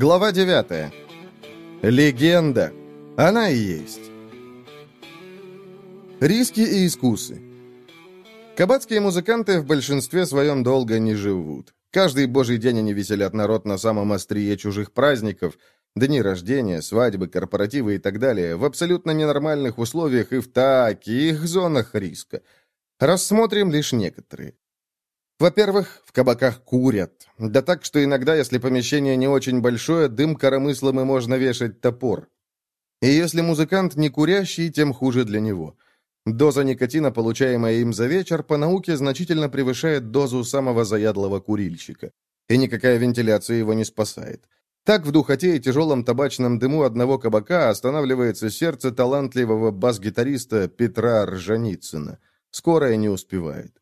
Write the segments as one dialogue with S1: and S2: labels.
S1: Глава 9. Легенда. Она и есть. Риски и искусы. Кабацкие музыканты в большинстве своем долго не живут. Каждый божий день они веселят народ на самом острие чужих праздников, дни рождения, свадьбы, корпоративы и так далее, в абсолютно ненормальных условиях и в таких зонах риска. Рассмотрим лишь некоторые. Во-первых, в кабаках курят. Да так, что иногда, если помещение не очень большое, дым коромыслом и можно вешать топор. И если музыкант не курящий, тем хуже для него. Доза никотина, получаемая им за вечер, по науке значительно превышает дозу самого заядлого курильщика. И никакая вентиляция его не спасает. Так в духоте и тяжелом табачном дыму одного кабака останавливается сердце талантливого бас-гитариста Петра Ржаницына. Скорая не успевает.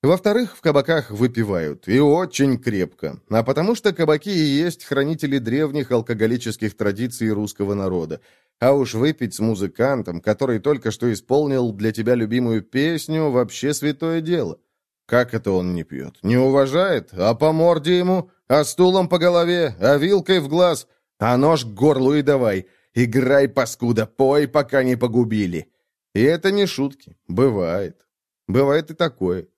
S1: Во-вторых, в кабаках выпивают, и очень крепко, а потому что кабаки и есть хранители древних алкоголических традиций русского народа. А уж выпить с музыкантом, который только что исполнил для тебя любимую песню, вообще святое дело. Как это он не пьет? Не уважает? А по морде ему? А стулом по голове? А вилкой в глаз? А нож к горлу и давай. Играй, паскуда, пой, пока не погубили. И это не шутки. Бывает. Бывает и такое.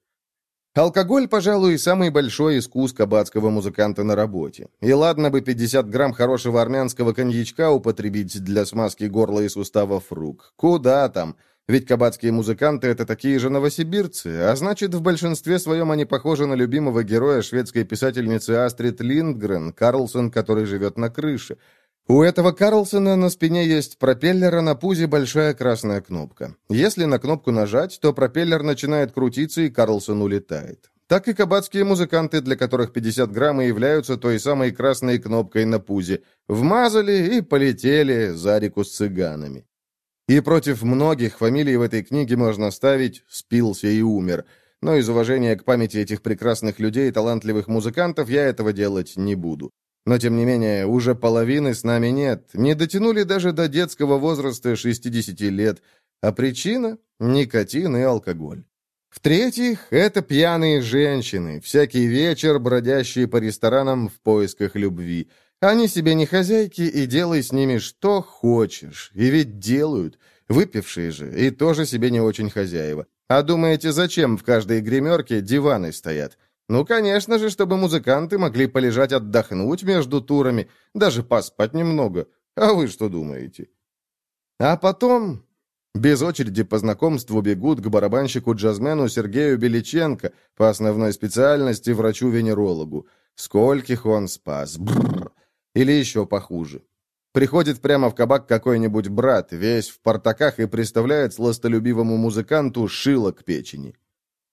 S1: Алкоголь, пожалуй, самый большой искус кабацкого музыканта на работе. И ладно бы 50 грамм хорошего армянского коньячка употребить для смазки горла и суставов рук. Куда там? Ведь кабацкие музыканты — это такие же новосибирцы, а значит, в большинстве своем они похожи на любимого героя шведской писательницы Астрид Линдгрен, Карлсон, который живет на крыше. У этого Карлсона на спине есть пропеллер, а на пузе большая красная кнопка. Если на кнопку нажать, то пропеллер начинает крутиться, и Карлсон улетает. Так и кабацкие музыканты, для которых 50 грамм и являются той самой красной кнопкой на пузе. Вмазали и полетели за реку с цыганами. И против многих фамилий в этой книге можно ставить «спился и умер». Но из уважения к памяти этих прекрасных людей и талантливых музыкантов я этого делать не буду. Но, тем не менее, уже половины с нами нет, не дотянули даже до детского возраста 60 лет, а причина – никотин и алкоголь. В-третьих, это пьяные женщины, всякий вечер бродящие по ресторанам в поисках любви. Они себе не хозяйки, и делай с ними что хочешь. И ведь делают. Выпившие же, и тоже себе не очень хозяева. А думаете, зачем в каждой гримерке диваны стоят? Ну, конечно же, чтобы музыканты могли полежать отдохнуть между турами, даже поспать немного. А вы что думаете? А потом... Без очереди по знакомству бегут к барабанщику-джазмену Сергею Беличенко по основной специальности врачу-венерологу. Скольких он спас. Бррр. Или еще похуже. Приходит прямо в кабак какой-нибудь брат, весь в портаках, и представляет сластолюбивому музыканту шило к печени.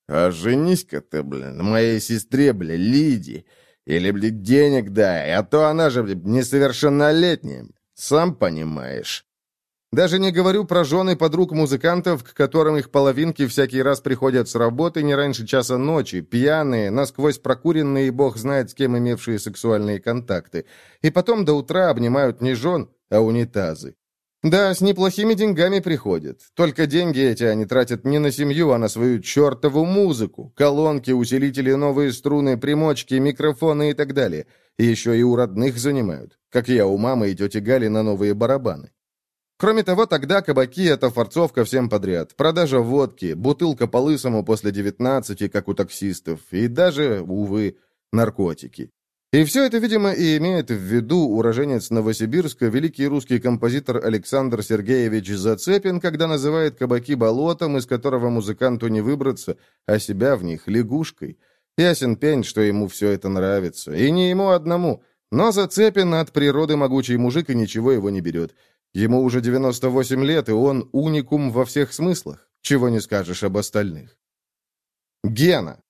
S1: А женись-ка ты, блин, моей сестре, блин, Лиде. Или, блин, денег дай, а то она же, блин, несовершеннолетняя. Сам понимаешь. Даже не говорю про жены подруг музыкантов, к которым их половинки всякий раз приходят с работы не раньше часа ночи, пьяные, насквозь прокуренные, бог знает с кем имевшие сексуальные контакты. И потом до утра обнимают не жен, а унитазы. Да, с неплохими деньгами приходят. Только деньги эти они тратят не на семью, а на свою чертову музыку. Колонки, усилители, новые струны, примочки, микрофоны и так далее. И еще и у родных занимают. Как я у мамы и тети Гали на новые барабаны. Кроме того, тогда кабаки — это форцовка всем подряд. Продажа водки, бутылка по лысому после 19, как у таксистов, и даже, увы, наркотики. И все это, видимо, и имеет в виду уроженец Новосибирска, великий русский композитор Александр Сергеевич Зацепин, когда называет кабаки болотом, из которого музыканту не выбраться, а себя в них лягушкой. Ясен пень, что ему все это нравится. И не ему одному. Но Зацепин от природы могучий мужик, и ничего его не берет. Ему уже 98 лет, и он уникум во всех смыслах. Чего не скажешь об остальных. Гена.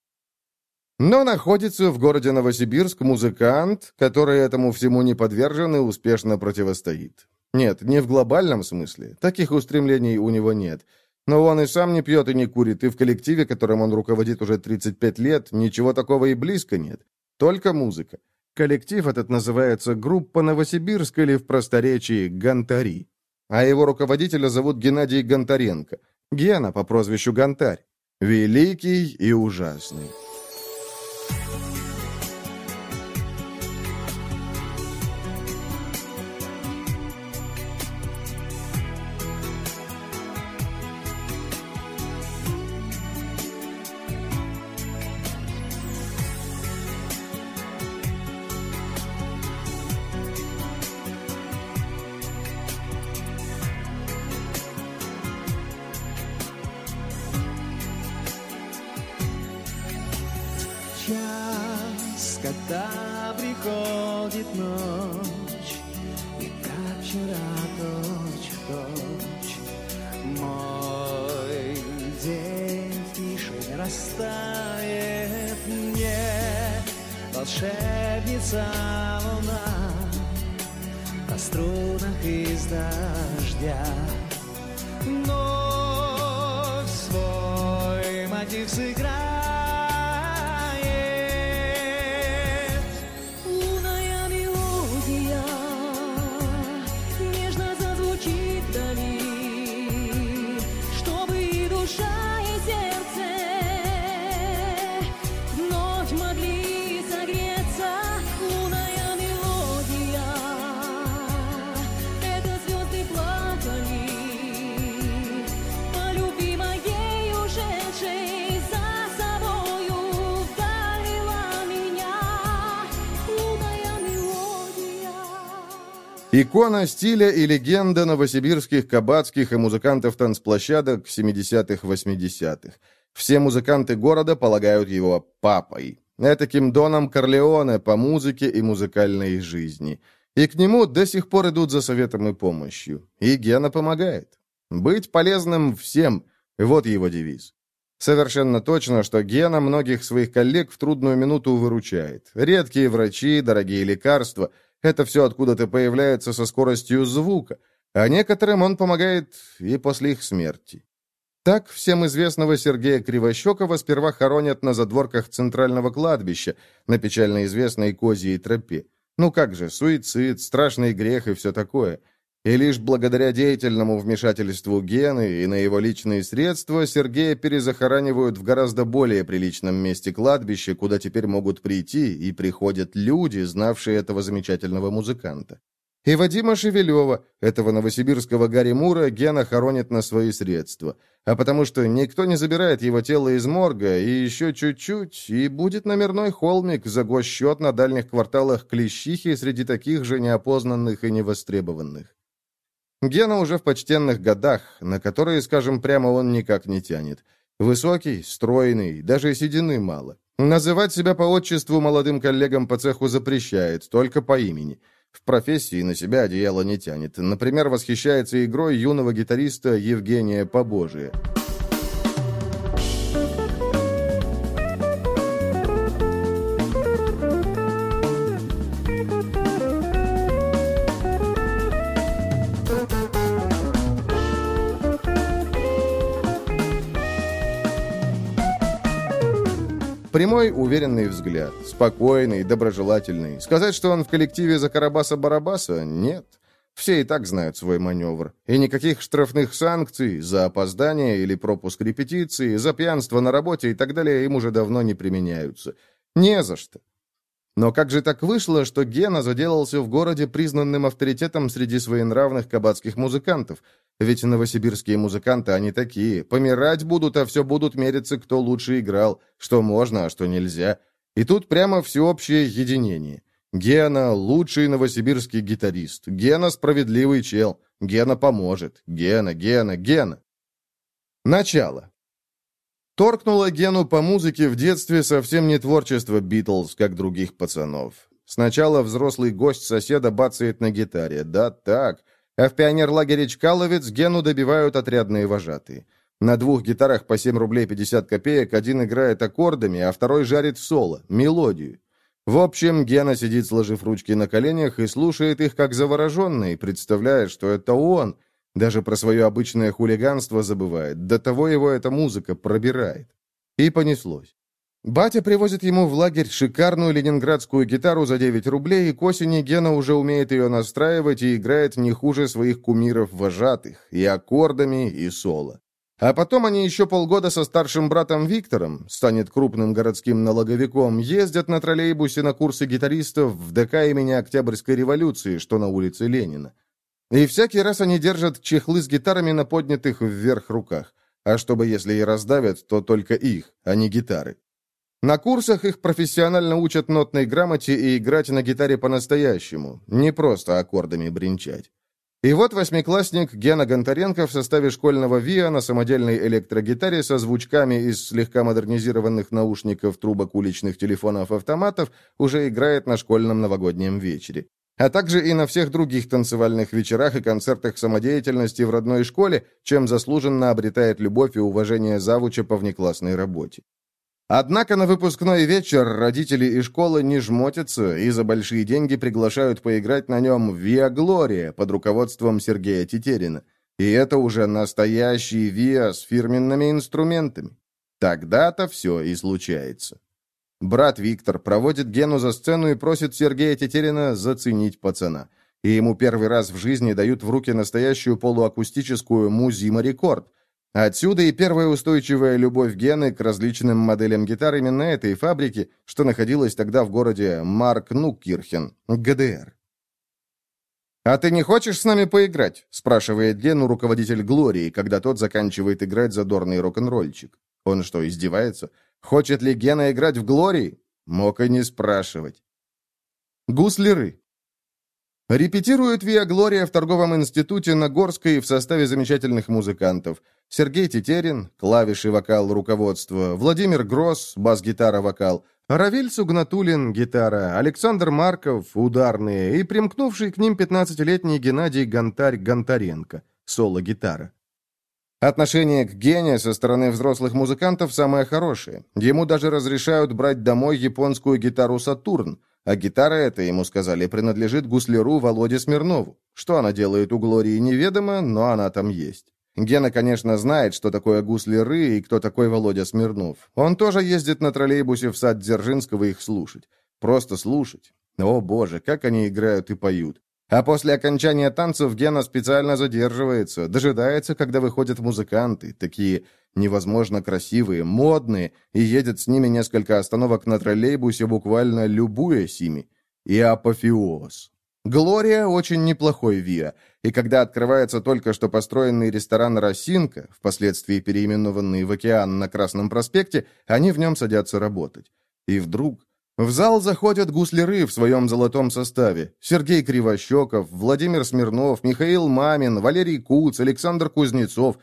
S1: Но находится в городе Новосибирск музыкант, который этому всему не подвержен и успешно противостоит. Нет, не в глобальном смысле. Таких устремлений у него нет. Но он и сам не пьет и не курит, и в коллективе, которым он руководит уже 35 лет, ничего такого и близко нет. Только музыка. Коллектив этот называется «Группа Новосибирск» или в просторечии «Гонтари». А его руководителя зовут Геннадий Гонтаренко. Гена по прозвищу Гонтарь. Великий и ужасный.
S2: Когда приходит ночь, и как вчера точь в точь, мой день в тишине растает мне волшебница луна на струнах из дождя. Но свой мотив сыграет
S1: Икона стиля и легенда новосибирских кабацких и музыкантов-танцплощадок 70-х-80-х. Все музыканты города полагают его папой. Этаким Доном Корлеоне по музыке и музыкальной жизни. И к нему до сих пор идут за советом и помощью. И Гена помогает. Быть полезным всем – вот его девиз. Совершенно точно, что Гена многих своих коллег в трудную минуту выручает. Редкие врачи, дорогие лекарства – это все откуда-то появляется со скоростью звука, а некоторым он помогает и после их смерти. Так всем известного Сергея Кривощекова сперва хоронят на задворках центрального кладбища, на печально известной Козьей тропе. Ну как же, суицид, страшный грех и все такое. И лишь благодаря деятельному вмешательству Гены и на его личные средства Сергея перезахоранивают в гораздо более приличном месте кладбища, куда теперь могут прийти и приходят люди, знавшие этого замечательного музыканта. И Вадима Шевелева, этого новосибирского Гарри Мура, Гена хоронит на свои средства. А потому что никто не забирает его тело из морга, и еще чуть-чуть, и будет номерной холмик за госчет на дальних кварталах Клещихи среди таких же неопознанных и невостребованных. Гена уже в почтенных годах, на которые, скажем прямо, он никак не тянет. Высокий, стройный, даже седины мало. Называть себя по отчеству молодым коллегам по цеху запрещает, только по имени. В профессии на себя одеяло не тянет. Например, восхищается игрой юного гитариста Евгения Побожия. Прямой, уверенный взгляд, спокойный, доброжелательный. Сказать, что он в коллективе за Карабаса-Барабаса, нет. Все и так знают свой маневр. И никаких штрафных санкций за опоздание или пропуск репетиции, за пьянство на работе и так далее им уже давно не применяются. Не за что. Но как же так вышло, что Гена заделался в городе признанным авторитетом среди своенравных кабацких музыкантов? Ведь новосибирские музыканты, они такие. Помирать будут, а все будут мериться, кто лучше играл, что можно, а что нельзя. И тут прямо всеобщее единение. Гена – лучший новосибирский гитарист. Гена – справедливый чел. Гена поможет. Гена, Гена, Гена. Начало. Торкнуло Гену по музыке в детстве совсем не творчество Битлз, как других пацанов. Сначала взрослый гость соседа бацает на гитаре. Да так. А в пионерлагере Чкаловец Гену добивают отрядные вожатые. На двух гитарах по 7 рублей 50 копеек один играет аккордами, а второй жарит соло, мелодию. В общем, Гена сидит, сложив ручки на коленях, и слушает их как завороженный, представляя, что это он, даже про свое обычное хулиганство забывает. До того его эта музыка пробирает. И понеслось. Батя привозит ему в лагерь шикарную ленинградскую гитару за 9 рублей, и к осени Гена уже умеет ее настраивать и играет не хуже своих кумиров-вожатых, и аккордами, и соло. А потом они еще полгода со старшим братом Виктором, станет крупным городским налоговиком, ездят на троллейбусе на курсы гитаристов в ДК имени Октябрьской революции, что на улице Ленина. И всякий раз они держат чехлы с гитарами на поднятых вверх руках. А чтобы, если и раздавят, то только их, а не гитары. На курсах их профессионально учат нотной грамоте и играть на гитаре по-настоящему, не просто аккордами бренчать. И вот восьмиклассник Гена Гонтаренко в составе школьного ВИА на самодельной электрогитаре со звучками из слегка модернизированных наушников, трубок уличных телефонов-автоматов уже играет на школьном новогоднем вечере. А также и на всех других танцевальных вечерах и концертах самодеятельности в родной школе, чем заслуженно обретает любовь и уважение завуча по внеклассной работе. Однако на выпускной вечер родители и школы не жмотятся и за большие деньги приглашают поиграть на нем «Виа Глория» под руководством Сергея Тетерина. И это уже настоящий «Виа» с фирменными инструментами. Тогда-то все и случается. Брат Виктор проводит Гену за сцену и просит Сергея Тетерина заценить пацана. И ему первый раз в жизни дают в руки настоящую полуакустическую «Музима Рекорд», Отсюда и первая устойчивая любовь Гены к различным моделям гитар именно этой фабрики, что находилась тогда в городе Марк Нуккирхен, ГДР. «А ты не хочешь с нами поиграть?» – спрашивает Гену руководитель Глории, когда тот заканчивает играть задорный рок-н-ролльчик. Он что, издевается? Хочет ли Гена играть в Глории? Мог и не спрашивать. Гуслеры. Репетирует Виа Глория в торговом институте на Горской в составе замечательных музыкантов. Сергей Тетерин, клавиши, вокал, руководство, Владимир Гросс, бас-гитара, вокал, Равиль Сугнатулин, гитара, Александр Марков, ударные и примкнувший к ним 15-летний Геннадий Гонтарь-Гонтаренко, соло-гитара. Отношение к Гене со стороны взрослых музыкантов самое хорошее. Ему даже разрешают брать домой японскую гитару «Сатурн», а гитара эта, ему сказали, принадлежит гусляру Володе Смирнову. Что она делает у Глории, неведомо, но она там есть. Гена, конечно, знает, что такое гусляры и кто такой Володя Смирнов. Он тоже ездит на троллейбусе в сад Дзержинского их слушать. Просто слушать. О, боже, как они играют и поют. А после окончания танцев Гена специально задерживается, дожидается, когда выходят музыканты, такие невозможно красивые, модные, и едет с ними несколько остановок на троллейбусе, буквально любуясь ими. И апофеоз. Глория очень неплохой ВИА, и когда открывается только что построенный ресторан «Росинка», впоследствии переименованный в «Океан» на Красном проспекте, они в нем садятся работать. И вдруг в зал заходят гусляры в своем золотом составе. Сергей Кривощеков, Владимир Смирнов, Михаил Мамин, Валерий Куц, Александр Кузнецов.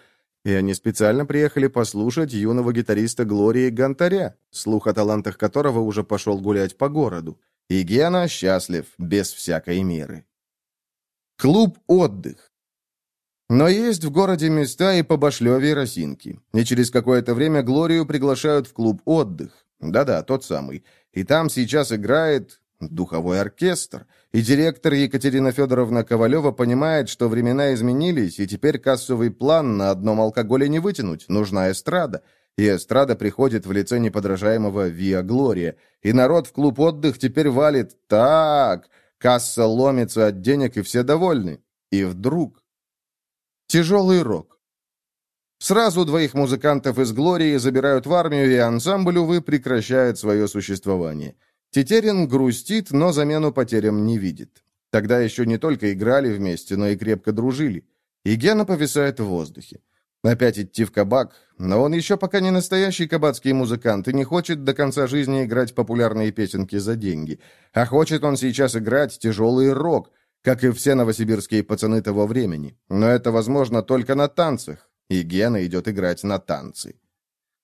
S1: И они специально приехали послушать юного гитариста Глории Гонтаря, слух о талантах которого уже пошел гулять по городу. И Гена счастлив, без всякой меры. Клуб «Отдых». Но есть в городе места и по Башлеве Росинки. И через какое-то время Глорию приглашают в клуб «Отдых». Да-да, тот самый. И там сейчас играет духовой оркестр. И директор Екатерина Федоровна Ковалева понимает, что времена изменились, и теперь кассовый план на одном алкоголе не вытянуть, нужна эстрада. И эстрада приходит в лице неподражаемого Виа Глория. И народ в клуб отдых теперь валит так, касса ломится от денег, и все довольны. И вдруг... Тяжелый рок. Сразу двоих музыкантов из «Глории» забирают в армию, и ансамбль, увы, прекращает свое существование. Тетерин грустит, но замену потерям не видит. Тогда еще не только играли вместе, но и крепко дружили. И Гена повисает в воздухе. Опять идти в кабак, но он еще пока не настоящий кабацкий музыкант и не хочет до конца жизни играть популярные песенки за деньги. А хочет он сейчас играть тяжелый рок, как и все новосибирские пацаны того времени. Но это возможно только на танцах, и Гена идет играть на танцы.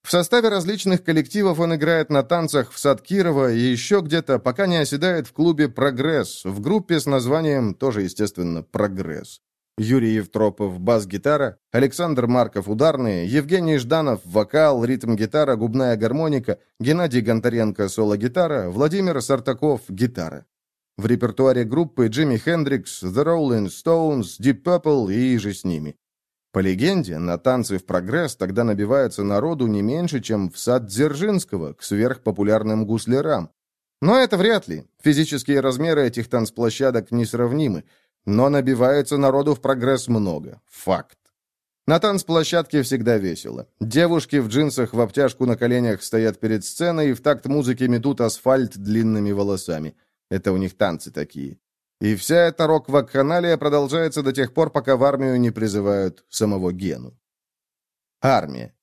S1: В составе различных коллективов он играет на танцах в сад Кирова и еще где-то, пока не оседает в клубе «Прогресс», в группе с названием, тоже, естественно, «Прогресс». Юрий Евтропов – бас-гитара, Александр Марков – ударные, Евгений Жданов – вокал, ритм-гитара, губная гармоника, Геннадий Гонтаренко – соло-гитара, Владимир Сартаков – гитара. В репертуаре группы Джимми Хендрикс, The Rolling Stones, Deep Purple и же с ними. По легенде, на танцы в прогресс тогда набивается народу не меньше, чем в сад Дзержинского, к сверхпопулярным гуслярам. Но это вряд ли. Физические размеры этих танцплощадок несравнимы. Но набивается народу в прогресс много. Факт. На танцплощадке всегда весело. Девушки в джинсах в обтяжку на коленях стоят перед сценой и в такт музыки метут асфальт длинными волосами. Это у них танцы такие. И вся эта рок-вакханалия продолжается до тех пор, пока в армию не призывают самого Гену. Армия.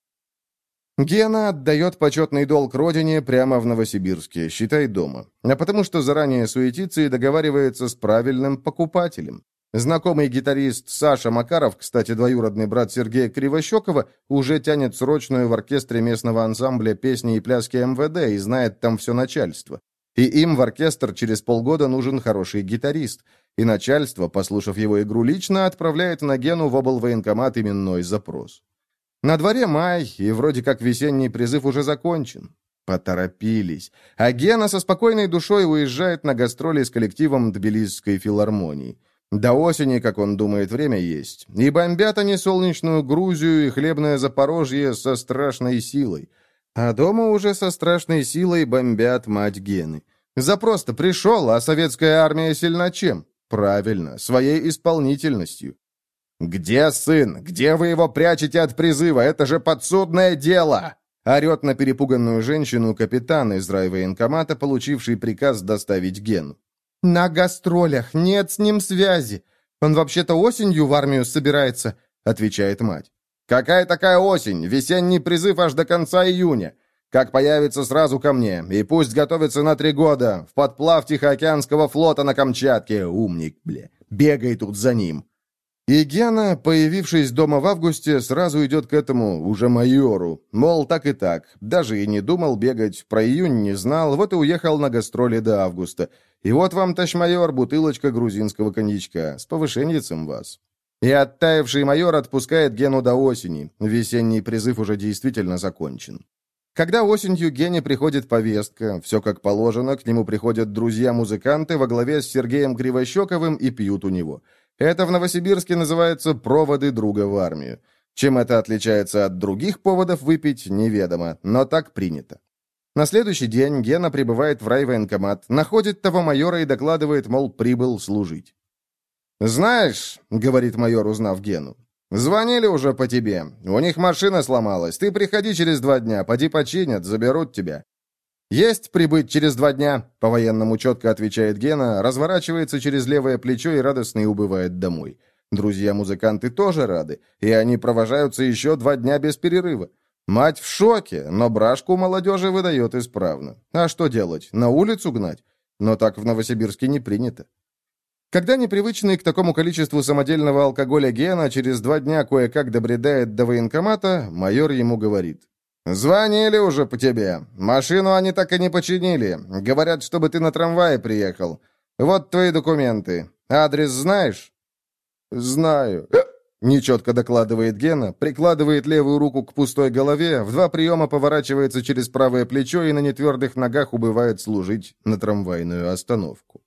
S1: Гена отдает почетный долг родине прямо в Новосибирске, считай дома. А потому что заранее суетится и договаривается с правильным покупателем. Знакомый гитарист Саша Макаров, кстати, двоюродный брат Сергея Кривощекова, уже тянет срочную в оркестре местного ансамбля песни и пляски МВД и знает там все начальство. И им в оркестр через полгода нужен хороший гитарист. И начальство, послушав его игру лично, отправляет на Гену в облвоенкомат именной запрос. На дворе май, и вроде как весенний призыв уже закончен. Поторопились. А Гена со спокойной душой уезжает на гастроли с коллективом Тбилисской филармонии. До осени, как он думает, время есть. И бомбят они солнечную Грузию и хлебное Запорожье со страшной силой. А дома уже со страшной силой бомбят мать Гены. Запрос-то пришел, а советская армия сильна чем? Правильно, своей исполнительностью. «Где сын? Где вы его прячете от призыва? Это же подсудное дело!» Орет на перепуганную женщину капитан из райвоенкомата, получивший приказ доставить Гену. «На гастролях, нет с ним связи. Он вообще-то осенью в армию собирается», — отвечает мать. «Какая такая осень? Весенний призыв аж до конца июня. Как появится, сразу ко мне. И пусть готовится на три года. В подплав Тихоокеанского флота на Камчатке. Умник, бля. Бегай тут за ним». И Гена, появившись дома в августе, сразу идет к этому, уже майору. Мол, так и так. Даже и не думал бегать, про июнь не знал, вот и уехал на гастроли до августа. И вот вам, товарищ бутылочка грузинского коньячка. С повышенницем вас. И оттаивший майор отпускает Гену до осени. Весенний призыв уже действительно закончен. Когда осенью Гене приходит повестка, все как положено, к нему приходят друзья-музыканты во главе с Сергеем Кривощековым и пьют у него. Это в Новосибирске называется «проводы друга в армию». Чем это отличается от других поводов выпить, неведомо, но так принято. На следующий день Гена прибывает в райвоенкомат, находит того майора и докладывает, мол, прибыл служить. «Знаешь», — говорит майор, узнав Гену, — «звонили уже по тебе. У них машина сломалась. Ты приходи через два дня, поди починят, заберут тебя. «Есть прибыть через два дня», — по-военному четко отвечает Гена, разворачивается через левое плечо и радостно убывает домой. Друзья-музыканты тоже рады, и они провожаются еще два дня без перерыва. Мать в шоке, но брашку молодежи выдает исправно. А что делать? На улицу гнать? Но так в Новосибирске не принято. Когда непривычный к такому количеству самодельного алкоголя Гена через два дня кое-как добредает до военкомата, майор ему говорит. «Звонили уже по тебе. Машину они так и не починили. Говорят, чтобы ты на трамвае приехал. Вот твои документы. Адрес знаешь?» «Знаю», — нечетко докладывает Гена, прикладывает левую руку к пустой голове, в два приема поворачивается через правое плечо и на нетвердых ногах убывает служить на трамвайную остановку.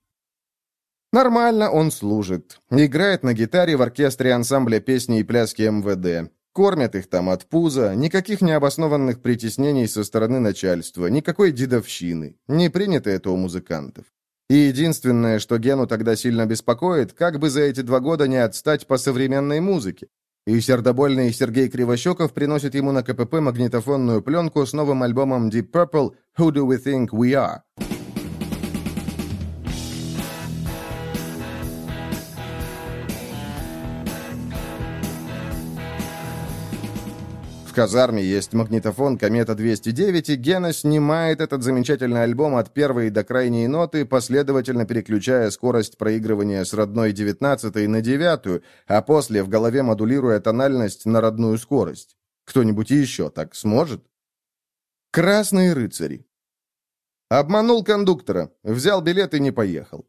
S1: Нормально он служит. Играет на гитаре в оркестре ансамбля песни и пляски МВД. Кормят их там от пуза, никаких необоснованных притеснений со стороны начальства, никакой дедовщины. Не принято это у музыкантов. И единственное, что Гену тогда сильно беспокоит, как бы за эти два года не отстать по современной музыке. И сердобольный Сергей Кривощеков приносит ему на КПП магнитофонную пленку с новым альбомом Deep Purple «Who Do We Think We Are?». В казарме есть магнитофон «Комета-209», и Гена снимает этот замечательный альбом от первой до крайней ноты, последовательно переключая скорость проигрывания с родной девятнадцатой на девятую, а после в голове модулируя тональность на родную скорость. Кто-нибудь еще так сможет? «Красные рыцари». Обманул кондуктора, взял билет и не поехал.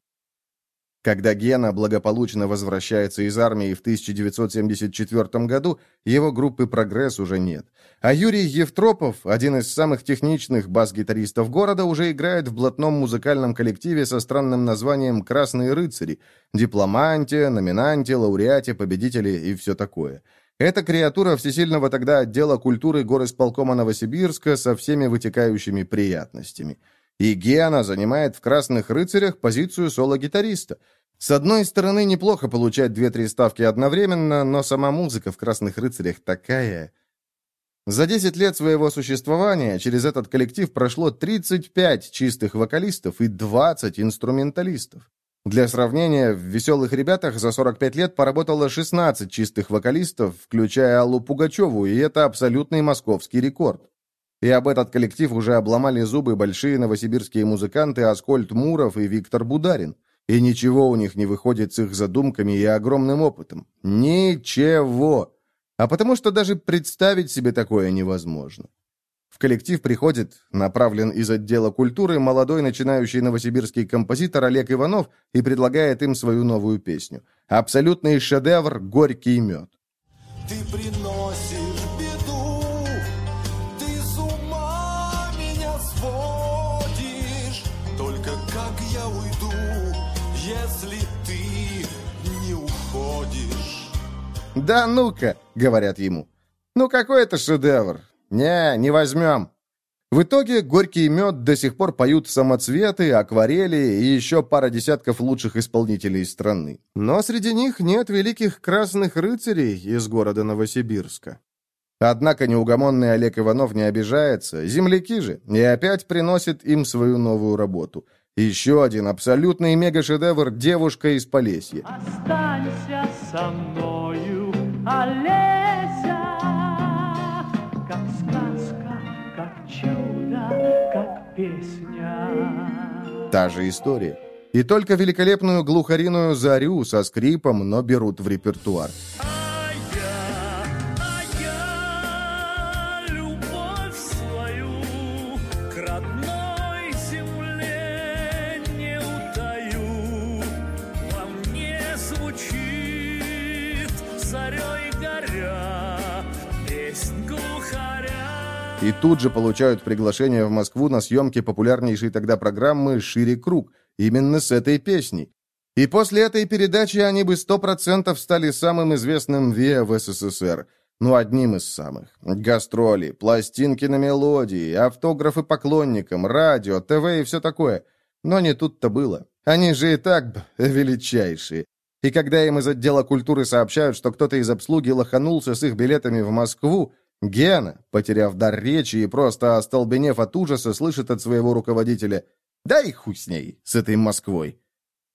S1: Когда Гена благополучно возвращается из армии в 1974 году, его группы «Прогресс» уже нет. А Юрий Евтропов, один из самых техничных бас-гитаристов города, уже играет в блатном музыкальном коллективе со странным названием «Красные рыцари», дипломанте, номинанте, лауреате, победителе и все такое. Эта креатура всесильного тогда отдела культуры горосполкома Новосибирска со всеми вытекающими приятностями – и Гена занимает в «Красных рыцарях» позицию соло-гитариста. С одной стороны, неплохо получать две-три ставки одновременно, но сама музыка в «Красных рыцарях» такая... За 10 лет своего существования через этот коллектив прошло 35 чистых вокалистов и 20 инструменталистов. Для сравнения, в «Веселых ребятах» за 45 лет поработало 16 чистых вокалистов, включая Аллу Пугачеву, и это абсолютный московский рекорд. И об этот коллектив уже обломали зубы большие новосибирские музыканты Аскольд Муров и Виктор Бударин. И ничего у них не выходит с их задумками и огромным опытом. Ничего. А потому что даже представить себе такое невозможно. В коллектив приходит, направлен из отдела культуры, молодой начинающий новосибирский композитор Олег Иванов и предлагает им свою новую песню. Абсолютный шедевр «Горький мед».
S3: Ты приносишь
S1: «Да ну-ка», — говорят ему. «Ну какой это шедевр? Не, не возьмем». В итоге «Горький мед» до сих пор поют самоцветы, акварели и еще пара десятков лучших исполнителей страны. Но среди них нет великих красных рыцарей из города Новосибирска. Однако неугомонный Олег Иванов не обижается, земляки же, и опять приносит им свою новую работу. Еще один абсолютный мега-шедевр «Девушка из Полесья».
S4: Останься со мною, Олеся, как сказка, как чудо, как песня.
S1: Та же история. И только великолепную глухариную «Зарю» со скрипом, но берут в репертуар. И тут же получают приглашение в Москву на съемки популярнейшей тогда программы «Шире круг», именно с этой песней. И после этой передачи они бы сто процентов стали самым известным ВИА в СССР. Ну, одним из самых. Гастроли, пластинки на мелодии, автографы поклонникам, радио, ТВ и все такое. Но не тут-то было. Они же и так величайшие. И когда им из отдела культуры сообщают, что кто-то из обслуги лоханулся с их билетами в Москву, Гена, потеряв дар речи и просто остолбенев от ужаса, слышит от своего руководителя «Дай хуй с ней, с этой Москвой».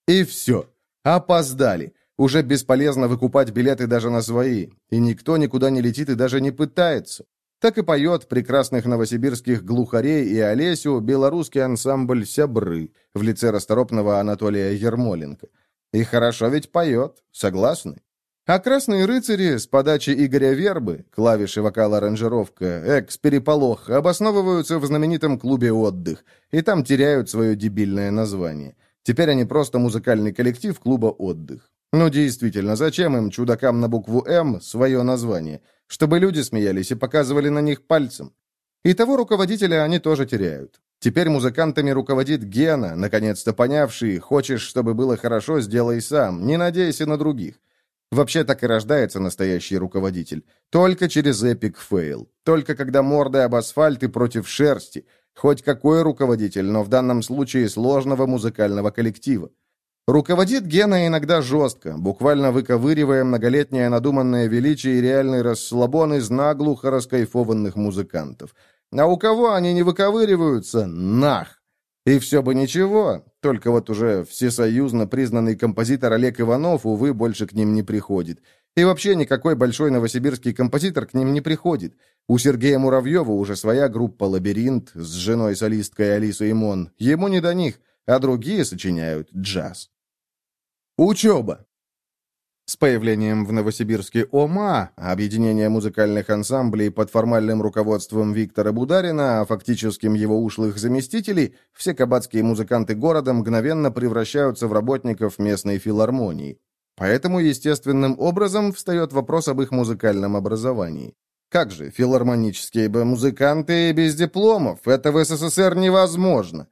S1: И все. Опоздали. Уже бесполезно выкупать билеты даже на свои. И никто никуда не летит и даже не пытается. Так и поет прекрасных новосибирских глухарей и Олесю белорусский ансамбль «Сябры» в лице расторопного Анатолия Ермоленко. И хорошо ведь поет, согласны? А «Красные рыцари» с подачи Игоря Вербы, клавиши вокала-аранжировка, экс-переполох, обосновываются в знаменитом клубе «Отдых», и там теряют свое дебильное название. Теперь они просто музыкальный коллектив клуба «Отдых». Ну, действительно, зачем им, чудакам на букву «М», свое название? Чтобы люди смеялись и показывали на них пальцем. И того руководителя они тоже теряют. Теперь музыкантами руководит Гена, наконец-то понявший, хочешь, чтобы было хорошо, сделай сам, не надейся на других. Вообще так и рождается настоящий руководитель. Только через epic fail. Только когда мордой об асфальт и против шерсти. Хоть какой руководитель, но в данном случае сложного музыкального коллектива. Руководит Гена иногда жестко, буквально выковыривая многолетнее надуманное величие и реальный расслабон из наглухо раскайфованных музыкантов. А у кого они не выковыриваются? Нах! И все бы ничего, только вот уже всесоюзно признанный композитор Олег Иванов, увы, больше к ним не приходит. И вообще никакой большой новосибирский композитор к ним не приходит. У Сергея Муравьева уже своя группа «Лабиринт» с женой-солисткой Алисой Имон. Ему не до них, а другие сочиняют джаз. Учеба. С появлением в Новосибирске ОМА, объединение музыкальных ансамблей под формальным руководством Виктора Бударина, а фактическим его ушлых заместителей, все кабацкие музыканты города мгновенно превращаются в работников местной филармонии. Поэтому естественным образом встает вопрос об их музыкальном образовании. Как же, филармонические бы музыканты без дипломов? Это в СССР невозможно.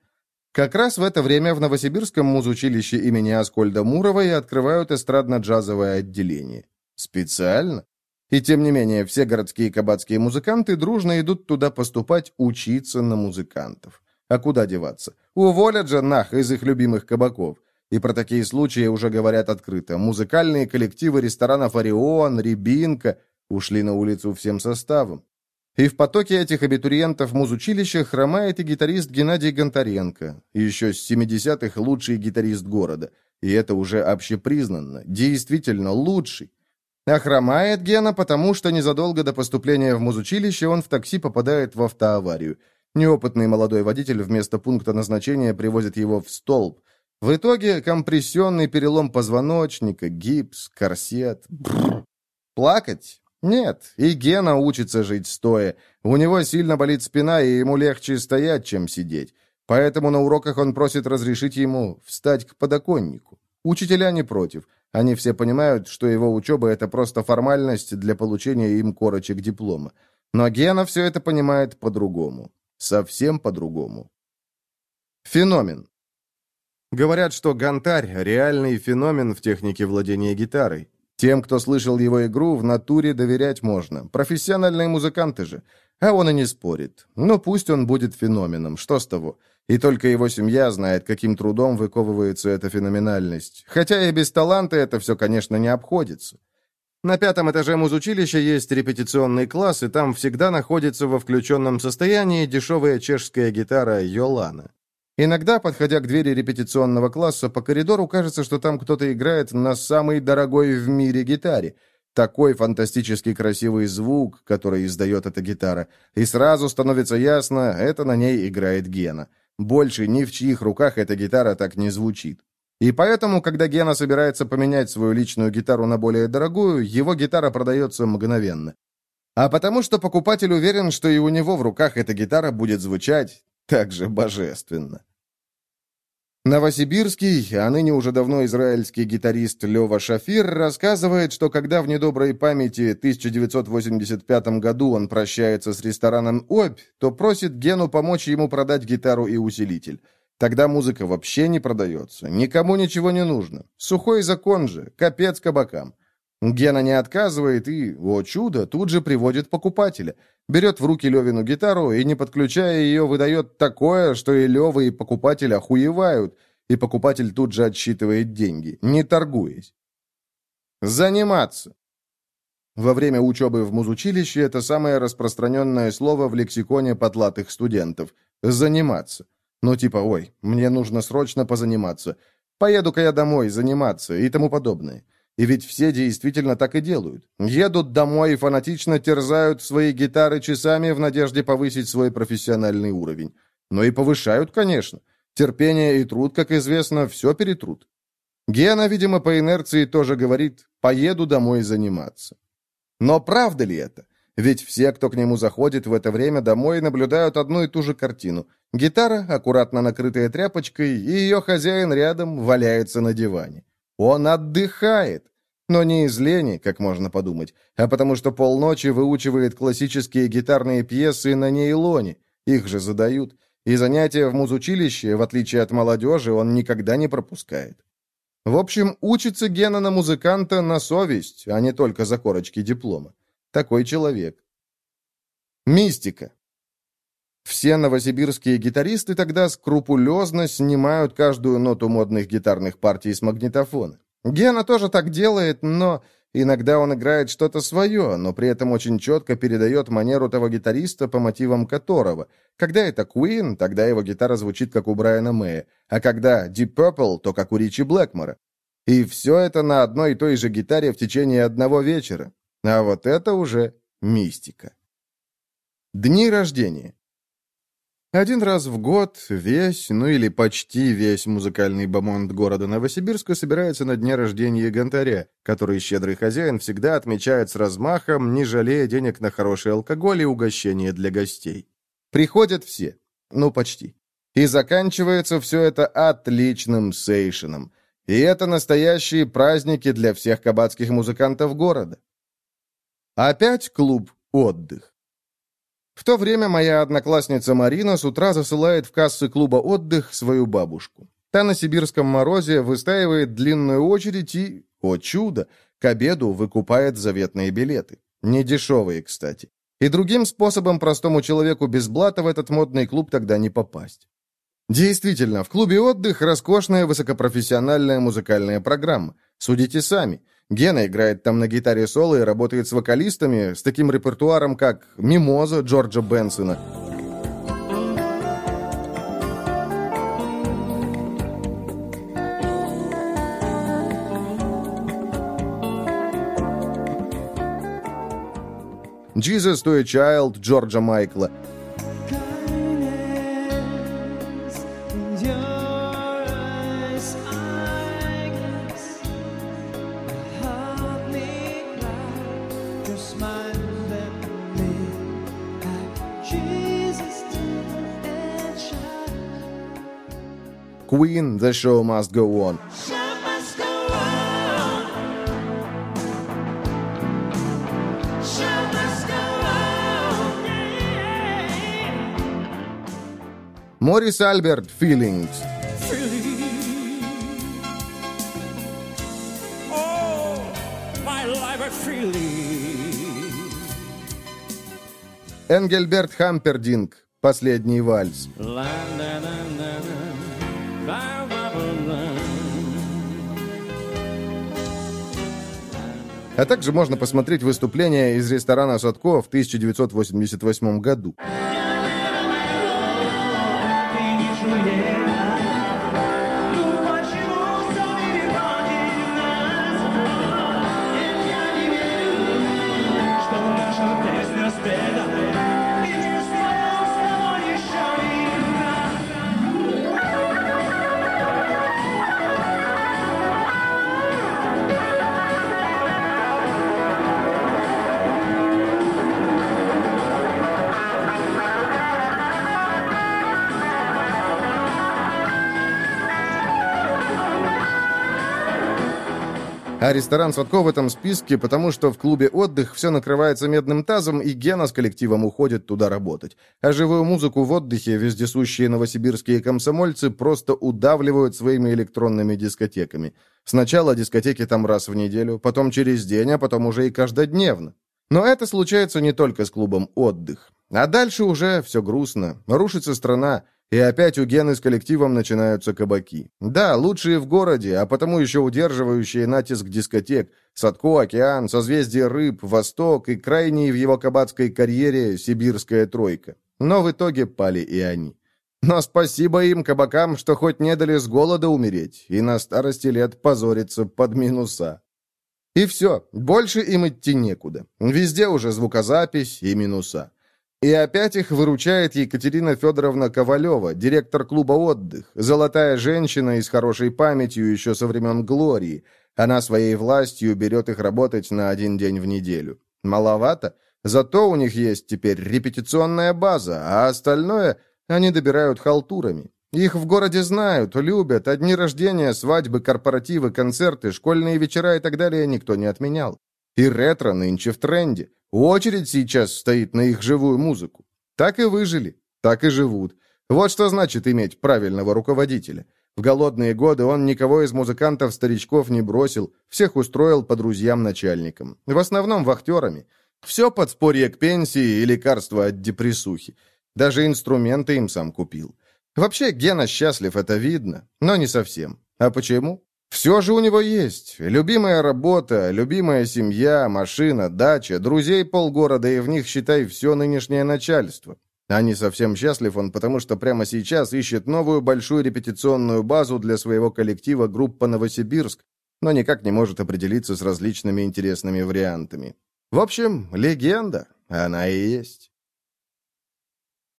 S1: Как раз в это время в Новосибирском музучилище имени Аскольда Мурова и открывают эстрадно-джазовое отделение. Специально? И тем не менее, все городские кабацкие музыканты дружно идут туда поступать учиться на музыкантов. А куда деваться? Уволят же нах из их любимых кабаков. И про такие случаи уже говорят открыто. Музыкальные коллективы ресторанов «Орион», «Рябинка» ушли на улицу всем составом. И в потоке этих абитуриентов музучилища хромает и гитарист Геннадий Гонтаренко, еще с 70-х лучший гитарист города. И это уже общепризнанно, действительно лучший. А хромает Гена, потому что незадолго до поступления в музучилище он в такси попадает в автоаварию. Неопытный молодой водитель вместо пункта назначения привозит его в столб. В итоге компрессионный перелом позвоночника, гипс, корсет. Бррр. Плакать? Нет, и Гена учится жить стоя. У него сильно болит спина, и ему легче стоять, чем сидеть. Поэтому на уроках он просит разрешить ему встать к подоконнику. Учителя не против. Они все понимают, что его учеба – это просто формальность для получения им корочек диплома. Но Гена все это понимает по-другому. Совсем по-другому. Феномен. Говорят, что гантарь – реальный феномен в технике владения гитарой. Тем, кто слышал его игру, в натуре доверять можно. Профессиональные музыканты же. А он и не спорит. Но пусть он будет феноменом, что с того? И только его семья знает, каким трудом выковывается эта феноменальность. Хотя и без таланта это все, конечно, не обходится. На пятом этаже музучилища есть репетиционный класс, и там всегда находится во включенном состоянии дешевая чешская гитара «Йолана». Иногда, подходя к двери репетиционного класса, по коридору кажется, что там кто-то играет на самой дорогой в мире гитаре. Такой фантастически красивый звук, который издает эта гитара. И сразу становится ясно, это на ней играет Гена. Больше ни в чьих руках эта гитара так не звучит. И поэтому, когда Гена собирается поменять свою личную гитару на более дорогую, его гитара продается мгновенно. А потому что покупатель уверен, что и у него в руках эта гитара будет звучать так же божественно. Новосибирский, а ныне уже давно израильский гитарист Лева Шафир рассказывает, что когда в недоброй памяти 1985 году он прощается с рестораном «Обь», то просит Гену помочь ему продать гитару и усилитель. Тогда музыка вообще не продается, никому ничего не нужно. Сухой закон же, капец кабакам. Гена не отказывает и, о чудо, тут же приводит покупателя. Берет в руки Левину гитару и, не подключая ее, выдает такое, что и Лева, и покупатель охуевают, и покупатель тут же отсчитывает деньги, не торгуясь. Заниматься. Во время учебы в музучилище это самое распространенное слово в лексиконе потлатых студентов. Заниматься. Ну типа, ой, мне нужно срочно позаниматься. Поеду-ка я домой заниматься и тому подобное. И ведь все действительно так и делают. Едут домой и фанатично терзают свои гитары часами в надежде повысить свой профессиональный уровень. Но и повышают, конечно. Терпение и труд, как известно, все перетрут. Гена, видимо, по инерции тоже говорит «поеду домой заниматься». Но правда ли это? Ведь все, кто к нему заходит в это время домой, наблюдают одну и ту же картину. Гитара, аккуратно накрытая тряпочкой, и ее хозяин рядом валяется на диване. Он отдыхает. Но не из лени, как можно подумать, а потому что полночи выучивает классические гитарные пьесы на нейлоне. Их же задают. И занятия в музучилище, в отличие от молодежи, он никогда не пропускает. В общем, учится Гена на музыканта на совесть, а не только за корочки диплома. Такой человек. Мистика. Все новосибирские гитаристы тогда скрупулезно снимают каждую ноту модных гитарных партий с магнитофона. Гена тоже так делает, но иногда он играет что-то свое, но при этом очень четко передает манеру того гитариста, по мотивам которого. Когда это Queen, тогда его гитара звучит, как у Брайана Мэя, а когда Deep Purple, то как у Ричи Блэкмора. И все это на одной и той же гитаре в течение одного вечера. А вот это уже мистика. Дни рождения. Один раз в год весь, ну или почти весь музыкальный бомонд города Новосибирска собирается на дне рождения Гонтаря, который щедрый хозяин всегда отмечает с размахом, не жалея денег на хороший алкоголь и угощение для гостей. Приходят все, ну почти. И заканчивается все это отличным сейшеном. И это настоящие праздники для всех кабацких музыкантов города. Опять клуб «Отдых». В то время моя одноклассница Марина с утра засылает в кассы клуба «Отдых» свою бабушку. Та на сибирском морозе выстаивает длинную очередь и, о чудо, к обеду выкупает заветные билеты. Недешевые, кстати. И другим способом простому человеку без блата в этот модный клуб тогда не попасть. Действительно, в клубе «Отдых» роскошная высокопрофессиональная музыкальная программа. Судите сами. Гена играет там на гитаре соло и работает с вокалистами с таким репертуаром, как «Мимоза» Джорджа Бенсона. «Jesus to a Child» Джорджа Майкла. Queen «The Show Must Go On». Морис Альберт «Feelings».
S4: Oh.
S1: Энгельберт Хампердинг «Последний вальс».
S4: La, la, la, la.
S1: А также можно посмотреть выступление из ресторана «Садко» в 1988 году. А ресторан Садко в этом списке, потому что в клубе «Отдых» все накрывается медным тазом, и Гена с коллективом уходит туда работать. А живую музыку в отдыхе вездесущие новосибирские комсомольцы просто удавливают своими электронными дискотеками. Сначала дискотеки там раз в неделю, потом через день, а потом уже и каждодневно. Но это случается не только с клубом «Отдых». А дальше уже все грустно. Рушится страна, и опять у Гены с коллективом начинаются кабаки. Да, лучшие в городе, а потому еще удерживающие натиск дискотек. Садко, Океан, Созвездие Рыб, Восток и крайний в его кабацкой карьере Сибирская Тройка. Но в итоге пали и они. Но спасибо им, кабакам, что хоть не дали с голода умереть и на старости лет позориться под минуса. И все, больше им идти некуда. Везде уже звукозапись и минуса. И опять их выручает Екатерина Федоровна Ковалева, директор клуба «Отдых», золотая женщина и с хорошей памятью еще со времен Глории. Она своей властью берет их работать на один день в неделю. Маловато? Зато у них есть теперь репетиционная база, а остальное они добирают халтурами. Их в городе знают, любят, а дни рождения, свадьбы, корпоративы, концерты, школьные вечера и так далее никто не отменял. И ретро нынче в тренде. Очередь сейчас стоит на их живую музыку. Так и выжили, так и живут. Вот что значит иметь правильного руководителя. В голодные годы он никого из музыкантов-старичков не бросил, всех устроил по друзьям-начальникам. В основном вахтерами. Все подспорье к пенсии и лекарства от депрессухи. Даже инструменты им сам купил. Вообще, Гена счастлив, это видно, но не совсем. А почему? Все же у него есть. Любимая работа, любимая семья, машина, дача, друзей полгорода, и в них, считай, все нынешнее начальство. А не совсем счастлив он, потому что прямо сейчас ищет новую большую репетиционную базу для своего коллектива группа «Новосибирск», но никак не может определиться с различными интересными вариантами. В общем, легенда. Она и есть.